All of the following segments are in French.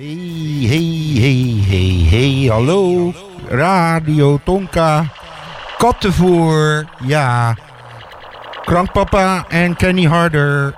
Hey, hey, hey, hey, hey, hallo. Radio Tonka. Kattenvoer, ja. Krankpapa en Kenny Harder.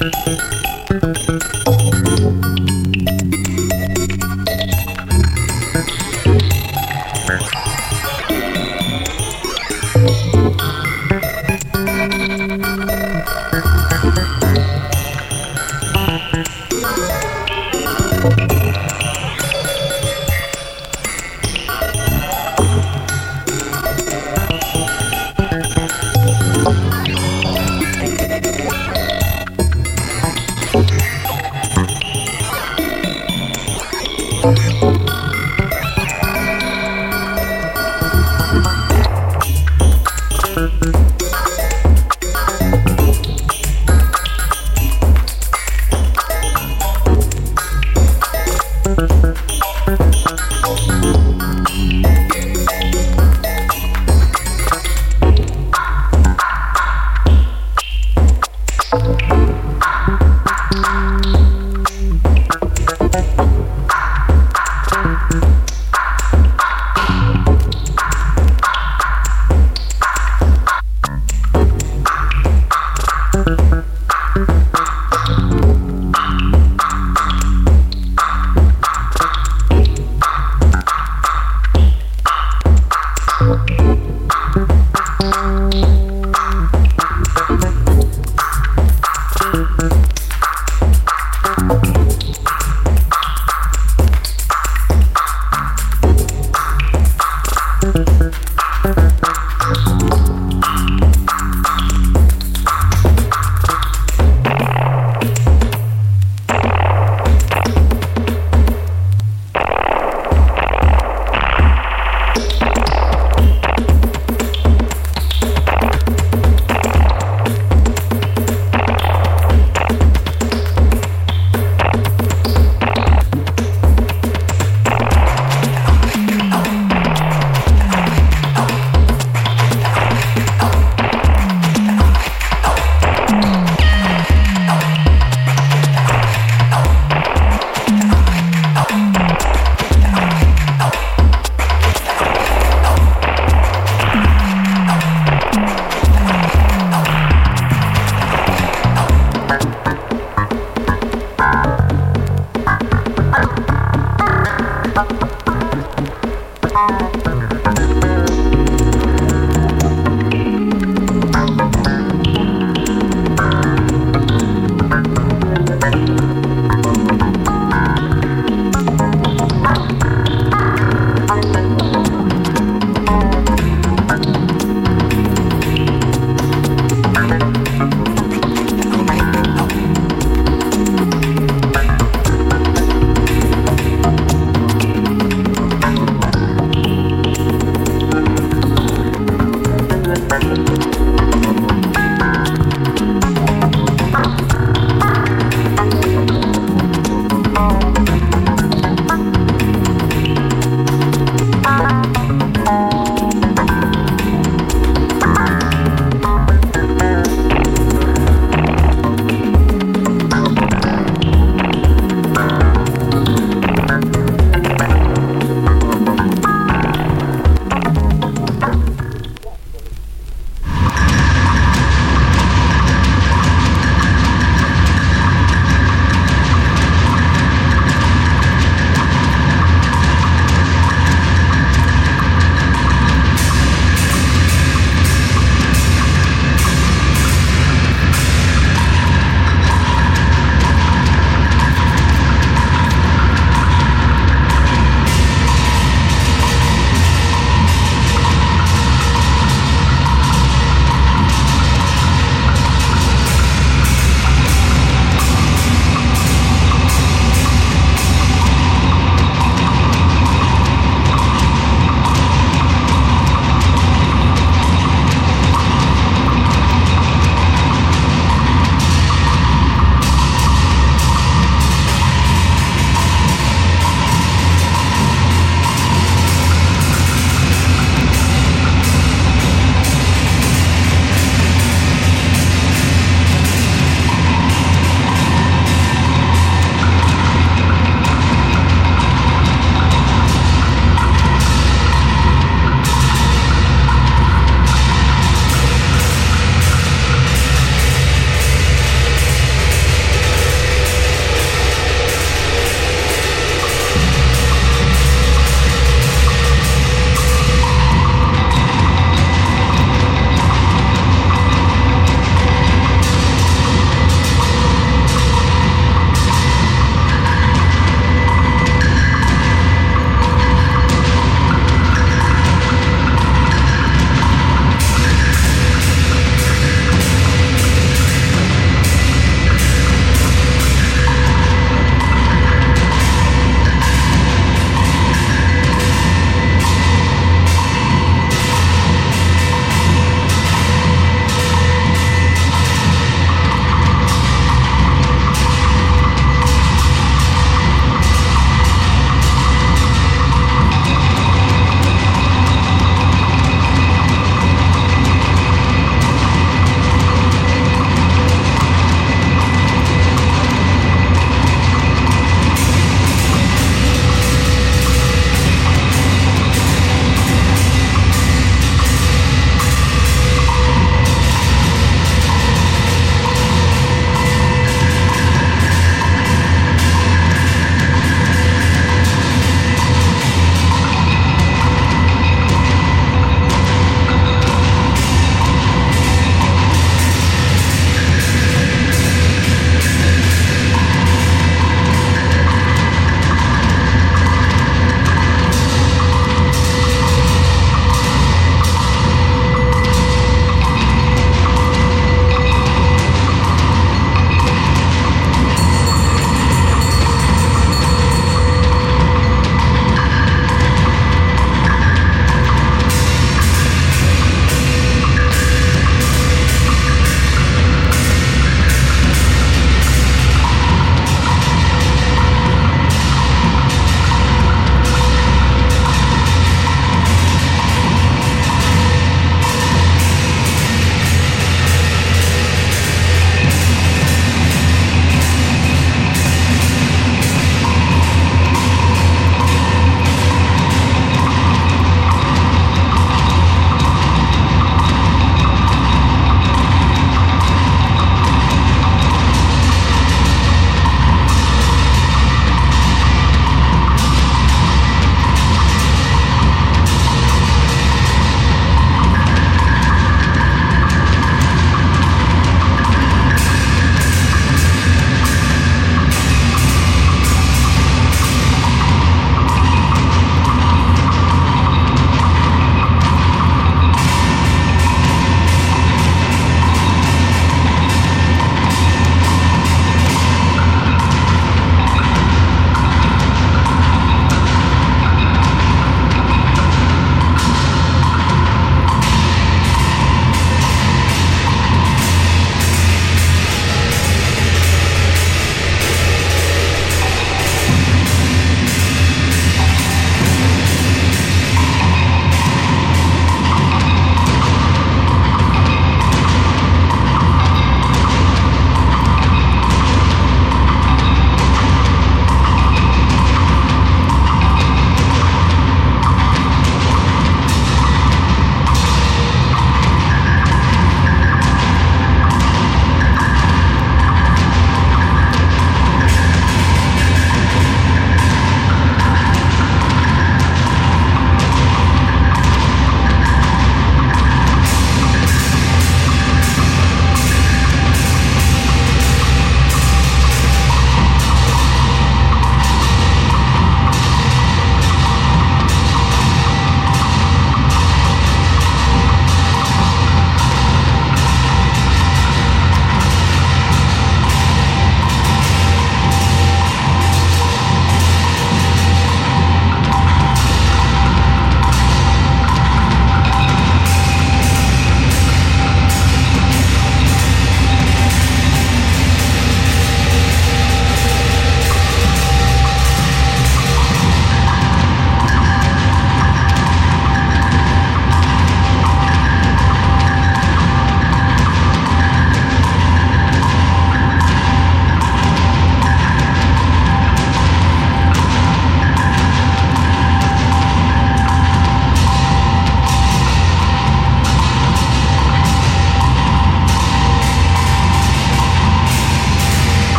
Música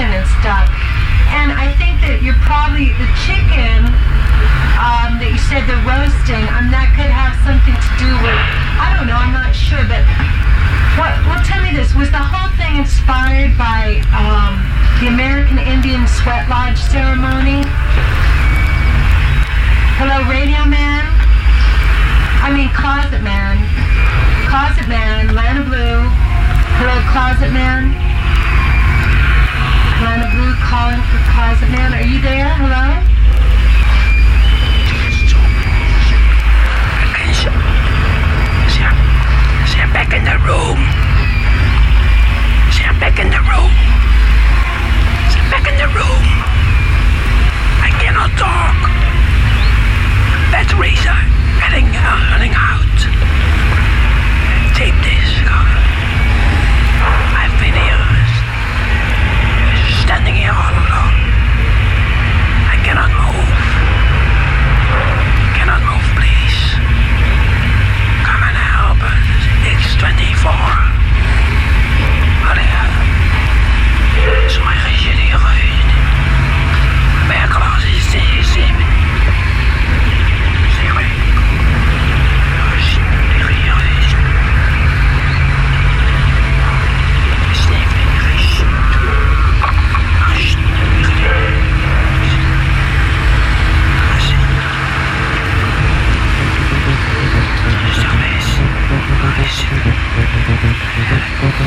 and stuff. And I think that you're probably the chicken um, that you said the roasting. Um, that could have something to do with. I don't know. I'm not sure, but what, well, tell me this. Was the whole thing inspired by um, the American Indian Sweat Lodge ceremony? Hello, Radio Man? I mean, Closet Man. Closet Man, Lana Blue. Hello, Closet Man. Calling for the closet man. Are you there? Hello? Back in the room. See, I'm back in the room. See, I'm back in the room. I cannot talk. Batteries are running, uh, running out. Taped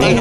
Nee,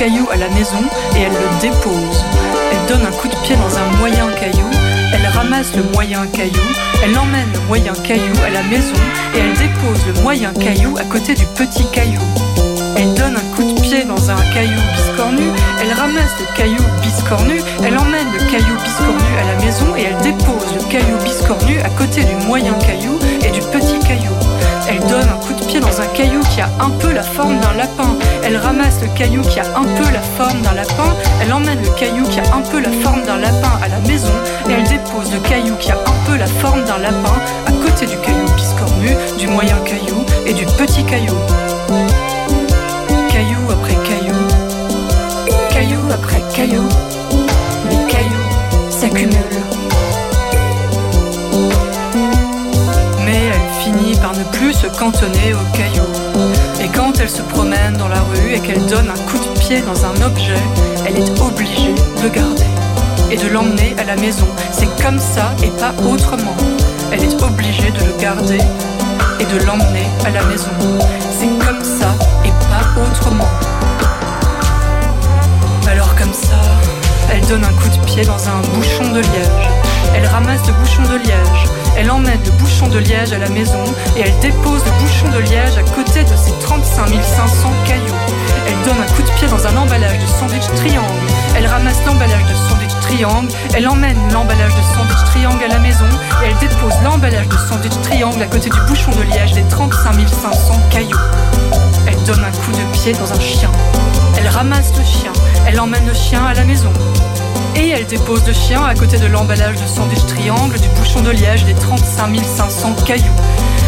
caillou à la maison et elle le dépose. Elle donne un coup de pied dans un moyen caillou, elle ramasse le moyen caillou, elle emmène le moyen caillou à la maison et elle dépose le moyen caillou à côté du petit caillou. Elle donne un coup de pied dans un caillou biscornu, elle ramasse le caillou biscornu, elle emmène le caillou biscornu à la maison et elle dépose le caillou biscornu à côté du moyen caillou et du petit caillou. Elle donne un coup de pied dans un caillou qui a un peu la forme d'un lapin. Elle ramasse le caillou qui a un peu la forme d'un lapin. Elle emmène le caillou qui a un peu la forme d'un lapin à la maison. Et elle dépose le caillou qui a un peu la forme d'un lapin à côté du caillou biscornu, du moyen caillou et du petit caillou. Caillou après caillou. Caillou après caillou. Les cailloux s'accumulent. Plus se cantonner aux cailloux. Et quand elle se promène dans la rue et qu'elle donne un coup de pied dans un objet, elle est obligée de garder et de l'emmener à la maison. C'est comme ça et pas autrement. Elle est obligée de le garder et de l'emmener à la maison. C'est comme ça et pas autrement. Alors comme ça, elle donne un coup de pied dans un bouchon de liège. Elle ramasse le bouchon de liège. Elle emmène le bouchon de liège à la maison et elle dépose le bouchon de liège à côté de ses 35 500 cailloux. Elle donne un coup de pied dans un emballage de sandwich triangle. Elle ramasse l'emballage de sandwich triangle. Elle emmène l'emballage de sandwich triangle à la maison et elle dépose l'emballage de sandwich triangle à côté du bouchon de liège des 35 500 cailloux. Elle donne un coup de pied dans un chien. Elle ramasse le chien. Elle emmène le chien à la maison. Et elle dépose le chien à côté de l'emballage de sandwich triangle du bouchon de liège des 35 500 cailloux.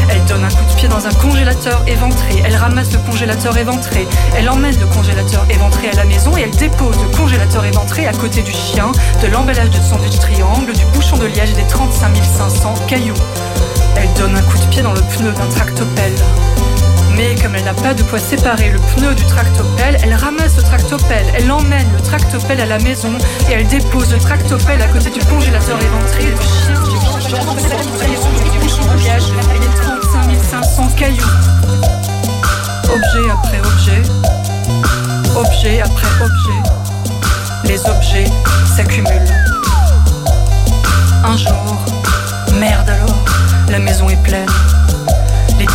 Elle donne un coup de pied dans un congélateur éventré. Elle ramasse le congélateur éventré. Elle emmène le congélateur éventré à la maison et elle dépose le congélateur éventré à côté du chien, de l'emballage de sandwich triangle, du bouchon de liège des 35 500 cailloux. Elle donne un coup de pied dans le pneu d'un tractopelle. Mais comme elle n'a pas de quoi séparer le pneu du tractopelle, elle ramasse le tractopelle, elle emmène le tractopelle à la maison et elle dépose le tractopelle à côté du congélateur éventré, du chien, du bouchon de liège et des 35 500 cailloux. Objet après objet, objet après objet, les objets s'accumulent. Un jour, merde alors, la maison est pleine.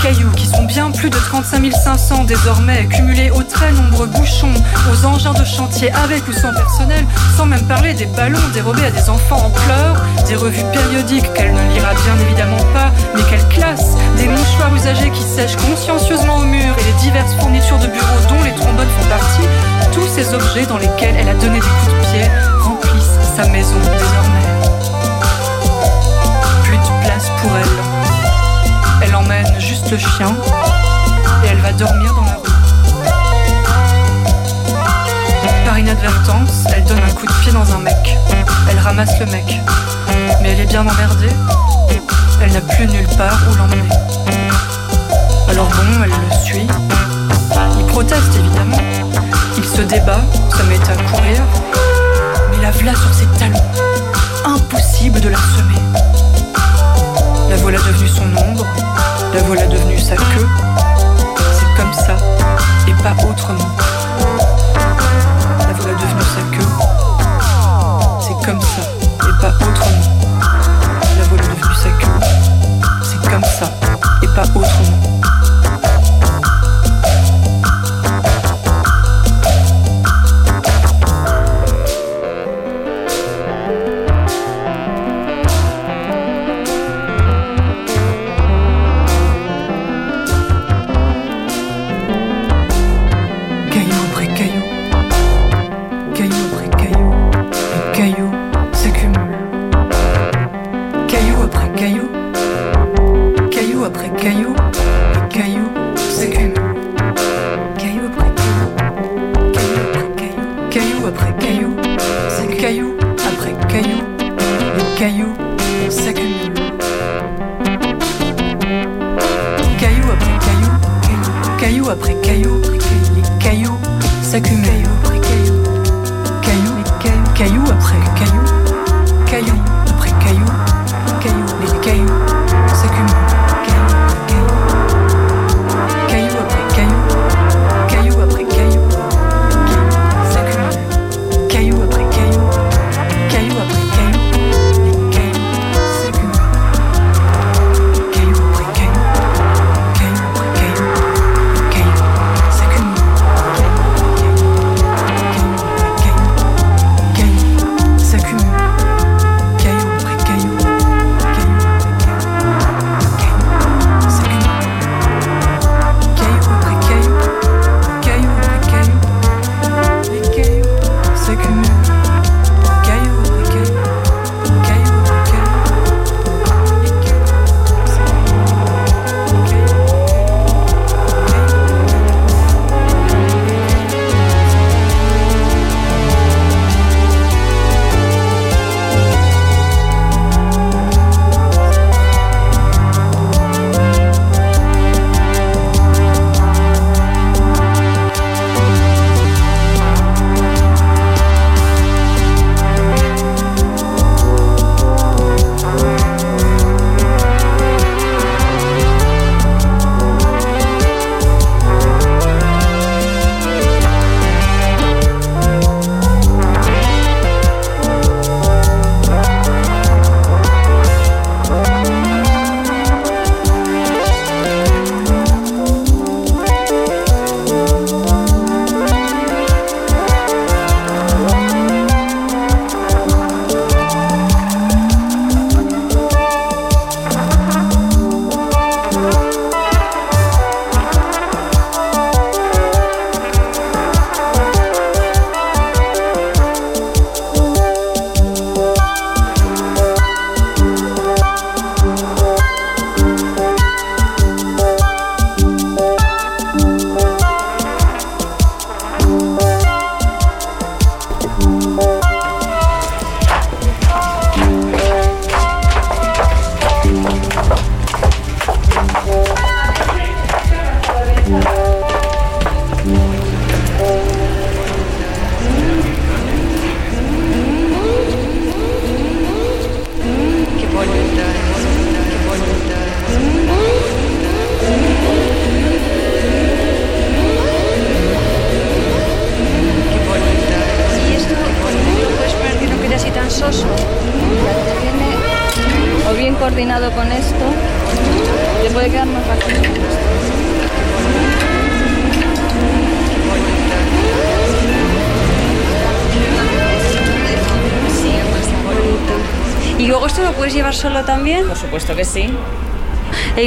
Cailloux qui sont bien plus de 35 500 désormais, cumulés aux très nombreux bouchons, aux engins de chantier avec ou sans personnel, sans même parler des ballons dérobés à des enfants en pleurs, des revues périodiques qu'elle ne lira bien évidemment pas, mais qu'elle classe, des mouchoirs usagés qui sèchent consciencieusement au mur et les diverses fournitures de bureau dont les trombones font partie, tous ces objets dans lesquels elle a donné des coups de pied remplissent sa maison désormais. Plus de place pour. Elle le chien et elle va dormir dans la rue. Par inadvertance, elle donne un coup de pied dans un mec. Elle ramasse le mec. Mais elle est bien emmerdée. Elle n'a plus nulle part où l'emmener. Alors bon, elle le suit. Il proteste évidemment. Il se débat, se met à courir. Mais la voilà sur ses talons. Impossible de la semer. La voilà devenue son ombre, la voilà devenue sa queue. C'est comme ça et pas autrement. La voilà devenue sa queue. C'est comme ça et pas autrement. La voilà devenue sa queue. C'est comme ça et pas autrement. Cailloux s'accumulent. Caillou après caillou Caillou après caillou, les cailloux s'accumulent.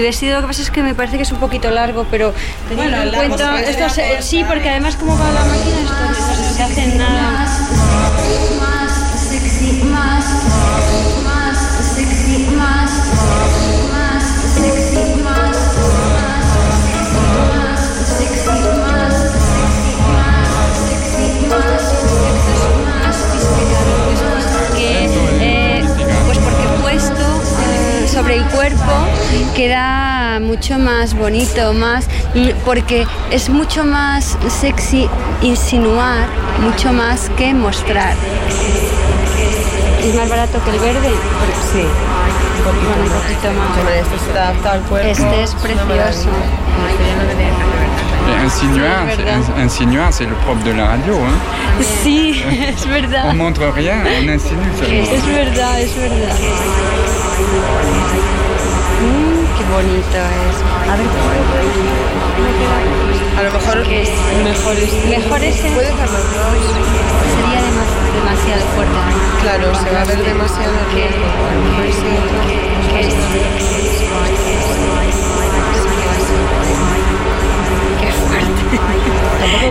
El vestido lo que pasa es que me parece que es un poquito largo, pero bueno, en cuenta, esto sí, porque además como va la máquina esto no se hace nada. Bonito, más porque es mucho más sexy insinuar, mucho más que mostrar. ¿Es más barato que el verde? Sí. Un poquito, más. Este se adapta al cuerpo. Este es precioso. Insinuar, insinuar c'est le propre de la radio. Hein. Sí, es verdad. On montre rien, on insinue seulement. Es verdad, es verdad. Mm, bonito es. A ver, a lo mejor es mejor es mejor ese. Puede ser los dos. Sería demasiado fuerte. Claro, se va a ver demasiado que, que, fuerte.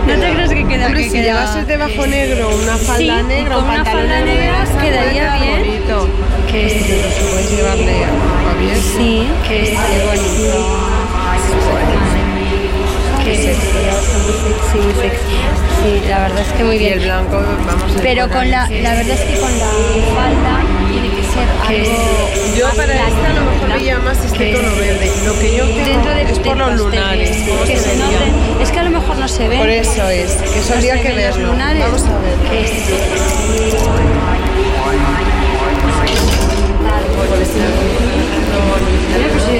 no te crees que queda Hombre, que si queda... llevases debajo negro, una falda sí, negra, un una pantalón negra quedaría bien. Bonito que es lo que puedes llevarle a Javier, sí. que es Sí, sí, la verdad es que muy bien. Y el blanco, vamos a Pero con la, la verdad es que con la falda tiene que ser algo Yo para esta a lo mejor veía más este tono verde. Lo que yo tengo de, es por los lunares. Que se noten, es que a lo mejor no se ven. Por eso es, que eso habría que verlo. Lunares, vamos a ver pues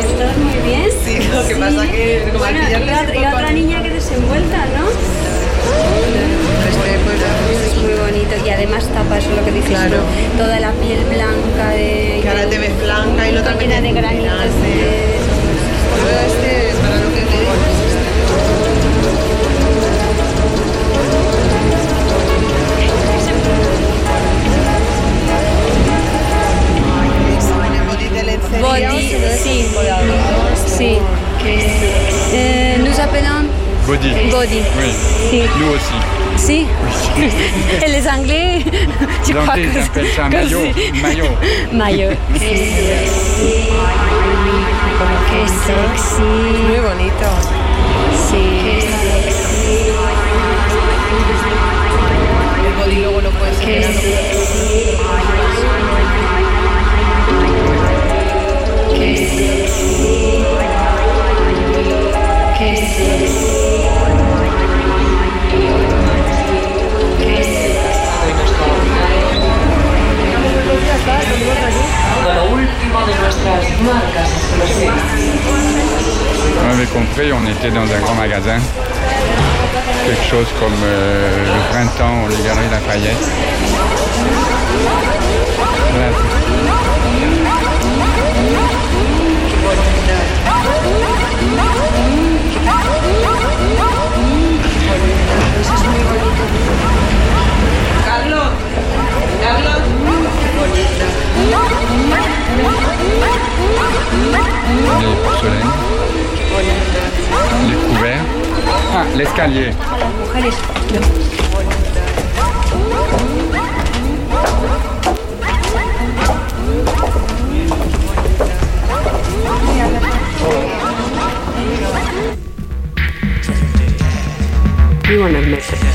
estás muy bien. Sí, lo que pasa que... Como bueno, y otra, y otra niña que desenvuelta, ¿no? Pensaba mayo, mayo. Mayo. dans un grand magasin. Quelque chose comme euh, le printemps, on libérait la paillette. escalier. Las mujeres. Muy buenas.